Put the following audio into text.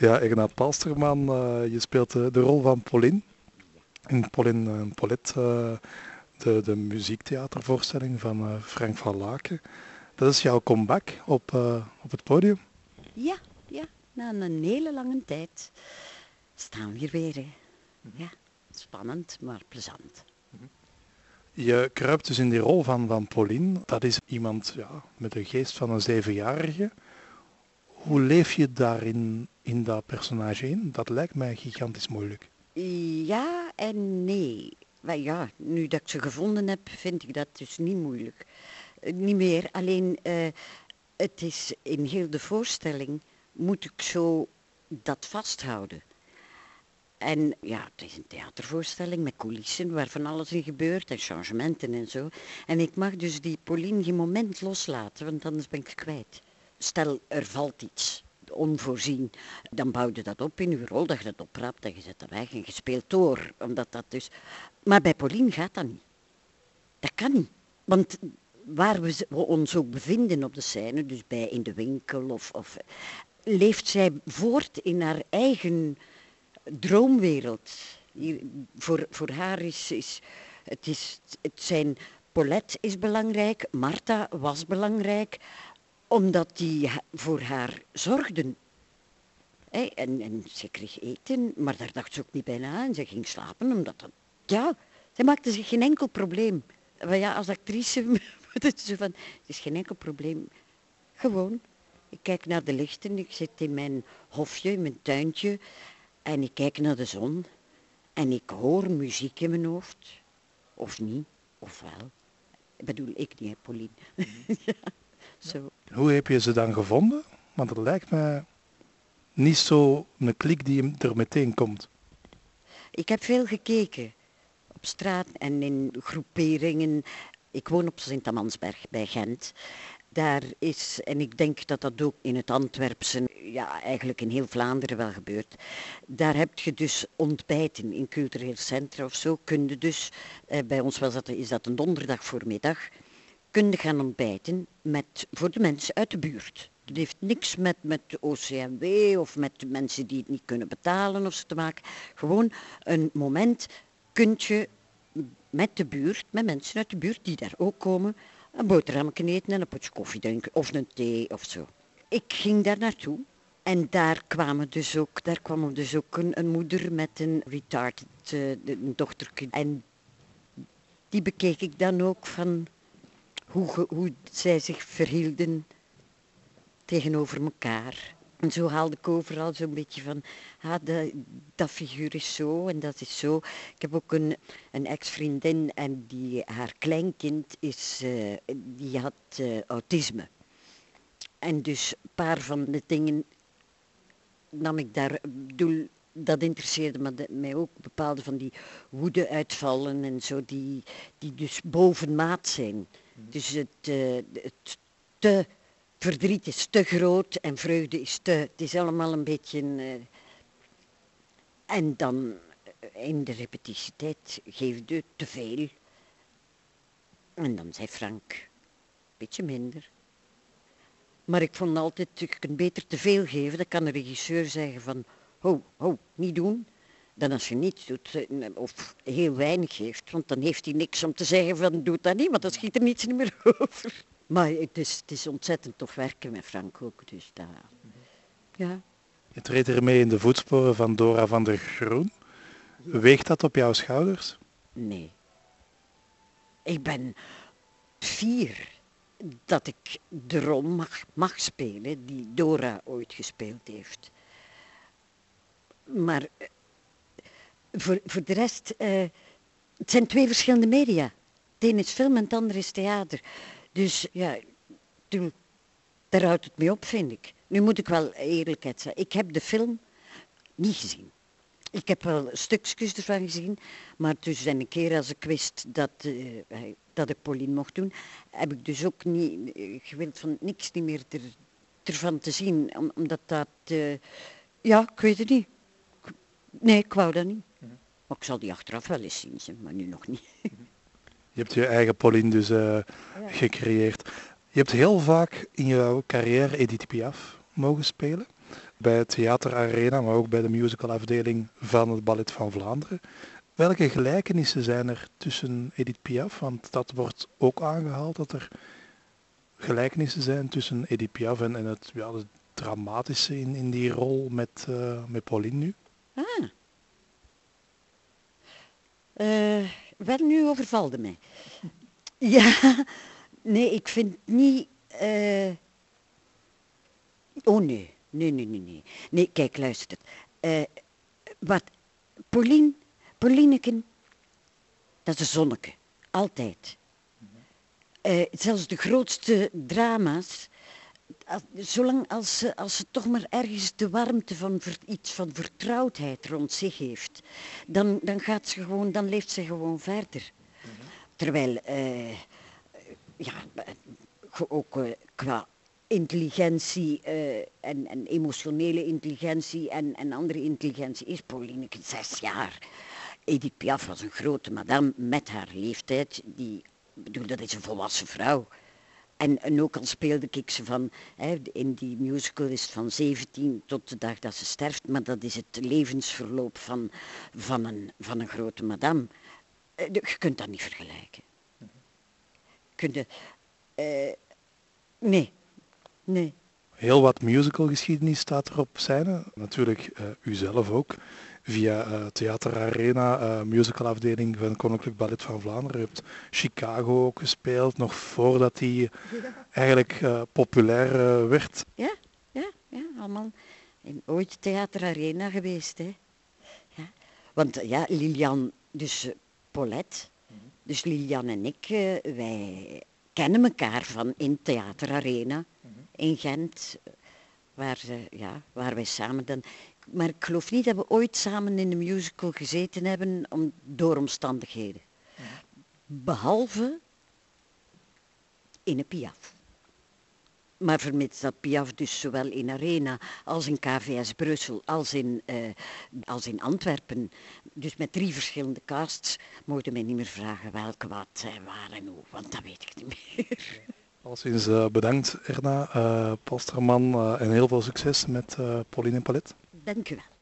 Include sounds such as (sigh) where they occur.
Ja, Ignaat Palsterman, uh, je speelt de, de, rol van Pauline. In Pauline en Paulette, uh, de, de muziektheatervoorstelling van Frank van Laken. Dat is jouw comeback op, op het podium? Ja, ja. Na een hele lange tijd staan we hier weer. Hè. Ja, spannend, maar plezant. Je kruipt dus in die rol van, van Pauline. Dat is iemand ja, met de geest van een zevenjarige. Hoe leef je daarin in dat personage in? Dat lijkt mij gigantisch moeilijk. Ja en nee. Maar ja, nu dat ik ze gevonden heb, vind ik dat dus niet moeilijk. Eh, niet meer, alleen uh, het is in heel de voorstelling moet ik zo dat vasthouden. En ja, het is een theatervoorstelling met coulissen waar van alles in gebeurt en changementen en zo. En ik mag dus die Pauline geen moment loslaten, want anders ben ik kwijt. Stel, er valt iets onvoorzien, dan bouw je dat op in je rol, dat je dat oprapt en je zet dat weg en je speelt door. Omdat dat dus... Maar bij Pauline gaat dat niet. Dat kan niet. Want waar we ons ook bevinden op de scène, dus bij in de winkel of, of leeft zij voort in haar eigen droomwereld. Hier, voor, voor haar is, is, het, is het zijn Paulette is belangrijk, Martha was belangrijk, omdat die voor haar zorgden. en, en ze kreeg eten, maar daar dacht ze ook niet bij na en ze ging slapen omdat dat... Ja, zij maakte zich geen enkel probleem. Maar ja, als actrice (laughs) van, het is geen enkel probleem. Gewoon, ik kijk naar de lichten, ik zit in mijn hofje, in mijn tuintje en ik kijk naar de zon en ik hoor muziek in mijn hoofd. Of niet, of wel. Ik bedoel, ik niet, Pauline. (laughs) Zo. Hoe heb je ze dan gevonden? Want het lijkt me niet zo een klik die er meteen komt. Ik heb veel gekeken. Op straat en in groeperingen. Ik woon op Sint-Amansberg bij Gent. Daar is, en ik denk dat dat ook in het Antwerpse, ja eigenlijk in heel Vlaanderen wel gebeurt. Daar heb je dus ontbijten in cultureel centra of zo. Kun je dus, eh, bij ons was dat, is dat een donderdag voormiddag kun je gaan ontbijten met, voor de mensen uit de buurt. Het heeft niks met, met de OCMW of met de mensen die het niet kunnen betalen of zo te maken. Gewoon een moment kunt je met de buurt, met mensen uit de buurt die daar ook komen, een boterhammetje eten en een potje koffie drinken of een thee of zo. Ik ging daar naartoe en daar kwamen dus ook, daar kwam dus ook een, moeder met een retarded uh, een dochtertje. En die bekeek ik dan ook van hoe, hoe zij zich verhielden tegenover elkaar. En zo haalde ik overal zo'n beetje van, ah, dat, dat figuur is zo en dat is zo. Ik heb ook een, een ex-vriendin en die, haar kleinkind is, uh, die had uh, autisme. En dus een paar van de dingen nam ik daar, bedoel, dat interesseerde me, mij ook bepaalde van die woede-uitvallen en zo, die, die dus bovenmaat zijn. Dus het, uh, het te verdriet is te groot en vreugde is te. Het is allemaal een beetje. Uh, en dan eh, in de repetitietijd geefde te veel. En dan zei Frank, een beetje minder. Maar ik vond altijd, je kunt beter te veel geven. Dan kan de regisseur zeggen van, ho, ho, niet doen dan als je niets doet eh, of heel weinig geeft, want dan heeft hij niks om te zeggen van doe dat niet, want dan schiet er niets meer over. Maar het is, het is ontzettend tof werken met Frank ook, dus dat, ja. Je treedt ermee in de voetsporen van Dora van der Groen. Weegt dat op jouw schouders? Nee. Ik ben fier dat ik de rol mag, mag spelen die Dora ooit gespeeld heeft. Maar voor, voor de rest, uh, het zijn twee verschillende media. Het een is film en het andere is theater. Dus ja, daar houdt het mee op, vind ik. Nu moet ik wel eerlijkheid zeggen. Ik heb de film niet gezien. Ik heb wel stukjes ervan gezien, maar dus een keer als ik wist dat, uh, dat ik Pauline mocht doen, heb ik dus ook niet uh, gewild van niks niet meer er, ervan te zien, omdat dat, ja, ik weet het niet. Nee, ik wou dat niet. Maar ik zal die achteraf wel eens zien, maar nu nog niet. Je hebt je eigen Pauline dus uh, gecreëerd. Je hebt heel vaak in jouw carrière Edith Piaf mogen spelen. bij het Theater Arena, maar ook bij de musicalafdeling van het Ballet van Vlaanderen. Welke gelijkenissen zijn er tussen Edith Piaf? Want dat wordt ook aangehaald dat er gelijkenissen zijn tussen Edith Piaf en, en het, ja, het dramatische in, in die rol met, uh, met Pauline nu. Ah. Uh, wel, nu overvalde mij. Ja, nee, ik vind niet... Uh... Oh nee, nee, nee, nee, nee. Nee, kijk, luister. Uh, wat, Pauline, Paulineken, dat is een zonneke. Altijd. Zelfs de grootste drama's, zolang als ze, als ze toch maar ergens de warmte van iets van vertrouwdheid rond zich heeft, dan, dan gaat ze gewoon, dan leeft ze gewoon verder. Terwijl, uh, ja, ook uh, qua intelligentie uh, en, en, emotionele intelligentie en, en andere intelligentie is Paulineke zes jaar. Edith Piaf was een grote madame met haar leeftijd, die, bedoel, dat is een volwassen vrouw. En, ook al speelde ik ze van, hè, in die musical is het van 17 tot de dag dat ze sterft, maar dat is het levensverloop van, van, een, van een grote madame. Uh, je kunt dat niet vergelijken. Kun je, uh, nee, nee. Heel wat musicalgeschiedenis staat er op scène. Natuurlijk uh, u zelf ook via uh, Theater Arena, uh, musicalafdeling van Koninklijk Ballet van Vlaanderen. Je hebt Chicago ook gespeeld, nog voordat die eigenlijk uh, populair werd. Ja, ja, ja, allemaal in ooit Theater Arena geweest. Hè. Ja. Want ja, Lilian, dus Paulette, dus Lilian en ik, wij kennen elkaar van in Theater Arena in Gent, waar, ja, waar wij samen dan maar ik geloof niet dat we ooit samen in een musical gezeten hebben om, door omstandigheden. Behalve in een Piaf. Maar vermits dat Piaf dus zowel in Arena als in KVS Brussel als in, uh, als in Antwerpen, dus met drie verschillende casts, mochten mij niet meer vragen welke wat en waar en hoe, want dat weet ik niet meer. (laughs) Alleszins uh, bedankt Erna, uh, Posterman en heel veel succes met Pauline Palet. Dank u wel.